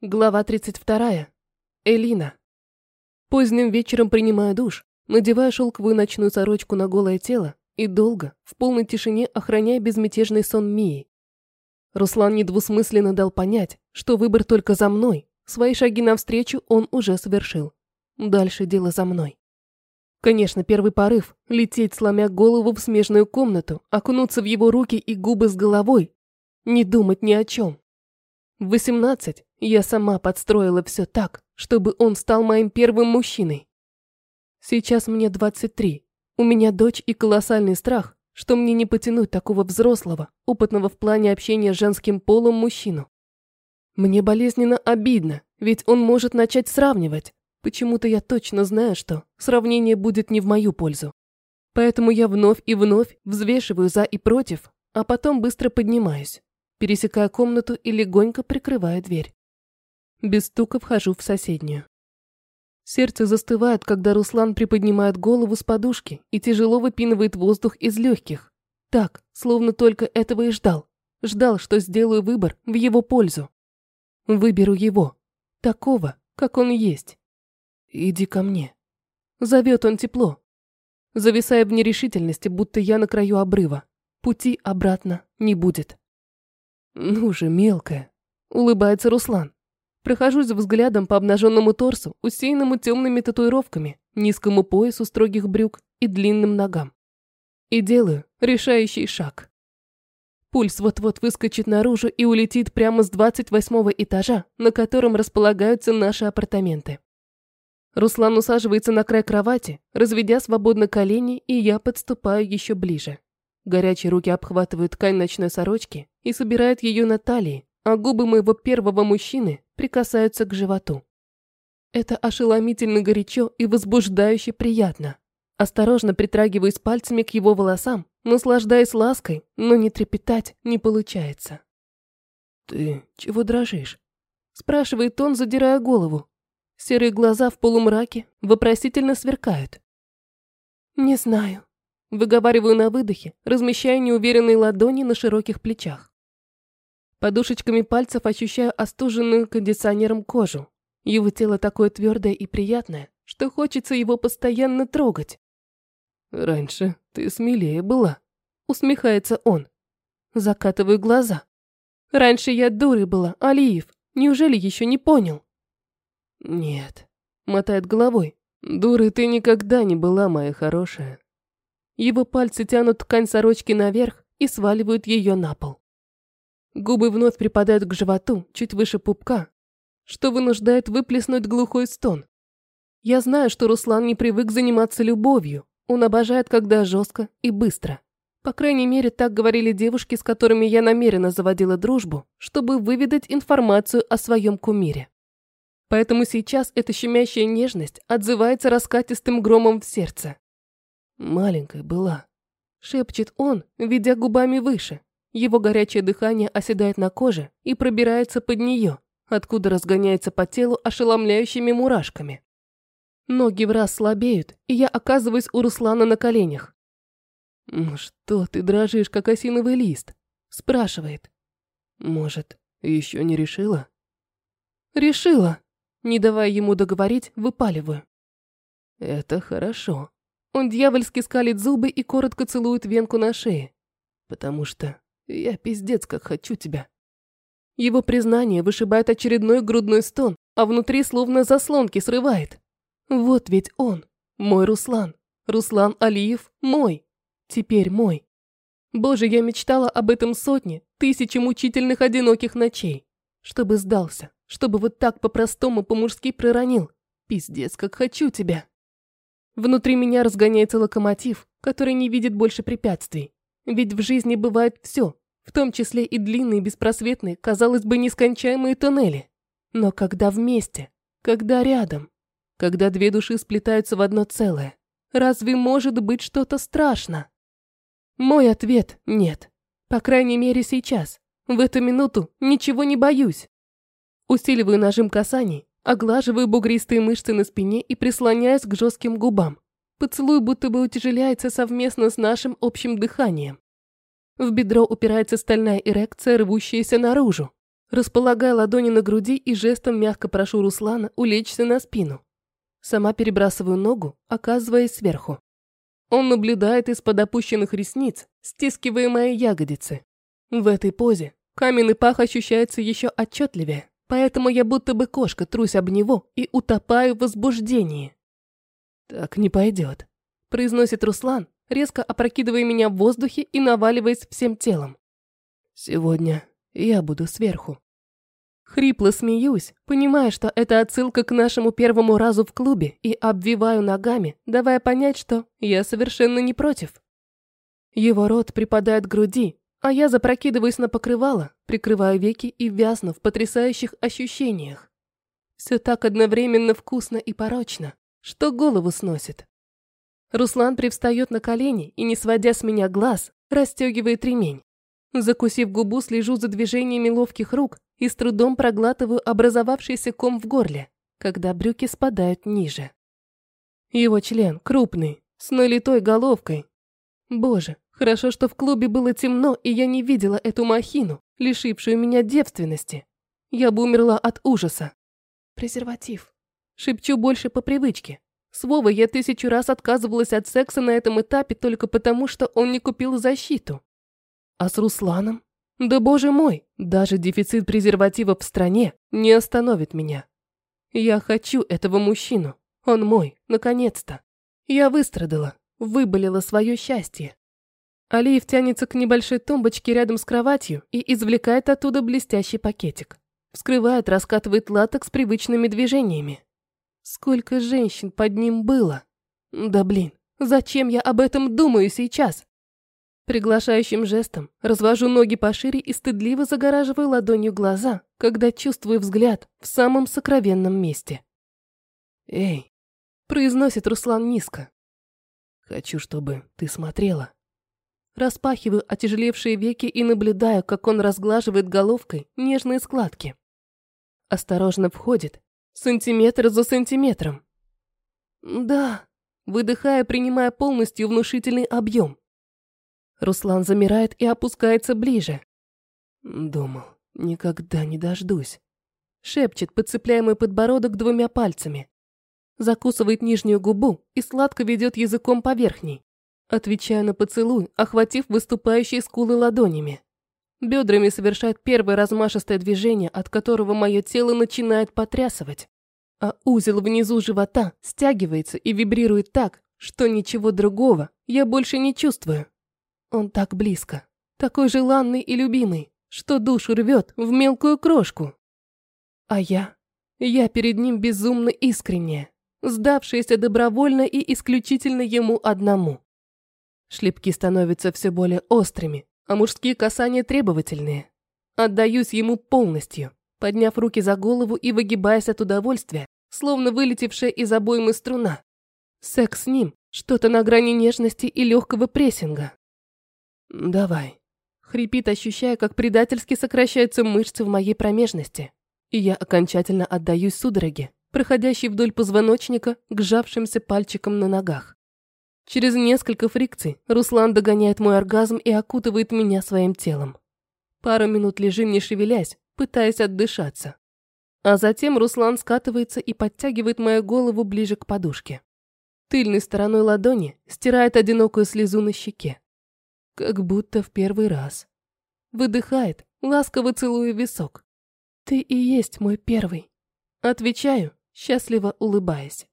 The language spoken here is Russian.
Глава 32. Элина. Поздним вечером принимаю душ, надеваю шелковую ночную сорочку на голое тело и долго, в полной тишине, охраняя безмятежный сон Мии. Руслан недвусмысленно дал понять, что выбор только за мной, свои шаги навстречу он уже совершил. Дальше дело за мной. Конечно, первый порыв – лететь, сломя голову в смежную комнату, окунуться в его руки и губы с головой, не думать ни о чем. В 18 я сама подстроила все так, чтобы он стал моим первым мужчиной. Сейчас мне 23. У меня дочь и колоссальный страх, что мне не потянуть такого взрослого, опытного в плане общения с женским полом мужчину. Мне болезненно обидно, ведь он может начать сравнивать. Почему-то я точно знаю, что сравнение будет не в мою пользу. Поэтому я вновь и вновь взвешиваю за и против, а потом быстро поднимаюсь пересекая комнату и легонько прикрывая дверь. Без стука вхожу в соседнюю. Сердце застывает, когда Руслан приподнимает голову с подушки и тяжело выпинывает воздух из легких. Так, словно только этого и ждал. Ждал, что сделаю выбор в его пользу. Выберу его. Такого, как он есть. Иди ко мне. Зовет он тепло. Зависая в нерешительности, будто я на краю обрыва. Пути обратно не будет. «Ну же, мелкая!» – улыбается Руслан. Прохожусь взглядом по обнаженному торсу, усеянному темными татуировками, низкому поясу строгих брюк и длинным ногам. И делаю решающий шаг. Пульс вот-вот выскочит наружу и улетит прямо с 28 этажа, на котором располагаются наши апартаменты. Руслан усаживается на край кровати, разведя свободно колени, и я подступаю еще ближе. Горячие руки обхватывают ткань ночной сорочки и собирают ее на талии, а губы моего первого мужчины прикасаются к животу. Это ошеломительно горячо и возбуждающе приятно. Осторожно притрагиваюсь пальцами к его волосам, наслаждаясь лаской, но не трепетать не получается. «Ты чего дрожишь?» – спрашивает он, задирая голову. Серые глаза в полумраке вопросительно сверкают. «Не знаю», Выговариваю на выдохе, размещая неуверенные ладони на широких плечах. Подушечками пальцев ощущаю остуженную кондиционером кожу. Его тело такое твердое и приятное, что хочется его постоянно трогать. «Раньше ты смелее была», — усмехается он. Закатываю глаза. «Раньше я дурой была, Алиев. Неужели еще не понял?» «Нет», — мотает головой. «Дурой ты никогда не была, моя хорошая. Его пальцы тянут ткань сорочки наверх и сваливают ее на пол. Губы вновь припадают к животу, чуть выше пупка, что вынуждает выплеснуть глухой стон. Я знаю, что Руслан не привык заниматься любовью. Он обожает, когда жестко и быстро. По крайней мере, так говорили девушки, с которыми я намеренно заводила дружбу, чтобы выведать информацию о своем кумире. Поэтому сейчас эта щемящая нежность отзывается раскатистым громом в сердце. Маленькой была. Шепчет он, ведя губами выше. Его горячее дыхание оседает на коже и пробирается под нее, откуда разгоняется по телу ошеломляющими мурашками. Ноги в раз слабеют, и я оказываюсь у Руслана на коленях. «Ну что ты дрожишь, как осиновый лист?» – спрашивает. «Может, еще не решила?» «Решила!» – не давая ему договорить, выпаливаю. «Это хорошо», он дьявольски скалит зубы и коротко целует венку на шее. Потому что я пиздец как хочу тебя. Его признание вышибает очередной грудной стон, а внутри словно заслонки срывает. Вот ведь он, мой Руслан. Руслан Алиев мой. Теперь мой. Боже, я мечтала об этом сотни, тысячи мучительных одиноких ночей. Чтобы сдался, чтобы вот так по-простому по-мужски проронил. Пиздец, как хочу тебя. Внутри меня разгоняется локомотив, который не видит больше препятствий. Ведь в жизни бывает все, в том числе и длинные, беспросветные, казалось бы, нескончаемые туннели. Но когда вместе, когда рядом, когда две души сплетаются в одно целое, разве может быть что-то страшно? Мой ответ – нет. По крайней мере, сейчас. В эту минуту ничего не боюсь. Усиливаю нажим касаний, Оглаживаю бугристые мышцы на спине и прислоняюсь к жестким губам. Поцелуй будто бы утяжеляется совместно с нашим общим дыханием. В бедро упирается стальная эрекция, рвущаяся наружу. Располагая ладони на груди и жестом мягко прошу Руслана улечься на спину. Сама перебрасываю ногу, оказываясь сверху. Он наблюдает из-под опущенных ресниц, стискивая мои ягодицы. В этой позе каменный пах ощущается еще отчетливее, поэтому я будто бы кошка трусь об него и утопаю в возбуждении. «Так не пойдет», – произносит Руслан, резко опрокидывая меня в воздухе и наваливаясь всем телом. «Сегодня я буду сверху». Хрипло смеюсь, понимая, что это отсылка к нашему первому разу в клубе, и обвиваю ногами, давая понять, что я совершенно не против. Его рот припадает к груди, а я запрокидываюсь на покрывало, прикрываю веки и вязну в потрясающих ощущениях. Все так одновременно вкусно и порочно, что голову сносит. Руслан привстает на колени и, не сводя с меня глаз, расстегивает ремень. Закусив губу, слежу за движениями ловких рук и с трудом проглатываю образовавшийся ком в горле, когда брюки спадают ниже. Его член крупный, с налитой головкой. Боже, хорошо, что в клубе было темно, и я не видела эту махину, лишившую меня девственности. Я бы умерла от ужаса. Презерватив. Шепчу больше по привычке. С Вовой я тысячу раз отказывалась от секса на этом этапе только потому, что он не купил защиту. А с Русланом? Да боже мой, даже дефицит презервативов в стране не остановит меня. Я хочу этого мужчину. Он мой, наконец-то. Я выстрадала, выболела свое счастье. Алиев тянется к небольшой тумбочке рядом с кроватью и извлекает оттуда блестящий пакетик. Вскрывает, раскатывает латекс привычными движениями. Сколько женщин под ним было? Да блин, зачем я об этом думаю сейчас? Приглашающим жестом развожу ноги пошире и стыдливо загораживаю ладонью глаза, когда чувствую взгляд в самом сокровенном месте. «Эй!» – произносит Руслан низко. «Хочу, чтобы ты смотрела». Распахиваю отяжелевшие веки и наблюдаю, как он разглаживает головкой нежные складки. Осторожно входит, сантиметр за сантиметром. «Да», выдыхая, принимая полностью внушительный объем. Руслан замирает и опускается ближе. Думал, никогда не дождусь. Шепчет, подцепляя мой подбородок двумя пальцами. Закусывает нижнюю губу и сладко ведет языком по верхней. Отвечаю на поцелуй, охватив выступающие скулы ладонями. Бедрами совершает первое размашистое движение, от которого мое тело начинает потрясывать. А узел внизу живота стягивается и вибрирует так, что ничего другого я больше не чувствую. Он так близко, такой желанный и любимый, что душу рвет в мелкую крошку. А я? Я перед ним безумно искренняя, сдавшаяся добровольно и исключительно ему одному. Шлепки становятся все более острыми, а мужские касания требовательные. Отдаюсь ему полностью, подняв руки за голову и выгибаясь от удовольствия, словно вылетевшая из обоймы струна. Секс с ним – что-то на грани нежности и легкого прессинга. «Давай», – хрипит, ощущая, как предательски сокращаются мышцы в моей промежности. И я окончательно отдаюсь судороге, проходящей вдоль позвоночника к сжавшимся пальчикам на ногах. Через несколько фрикций Руслан догоняет мой оргазм и окутывает меня своим телом. Пару минут лежим, не шевелясь, пытаясь отдышаться. А затем Руслан скатывается и подтягивает мою голову ближе к подушке. Тыльной стороной ладони стирает одинокую слезу на щеке. Как будто в первый раз. Выдыхает, ласково целуя висок. Ты и есть мой первый. Отвечаю, счастливо улыбаясь.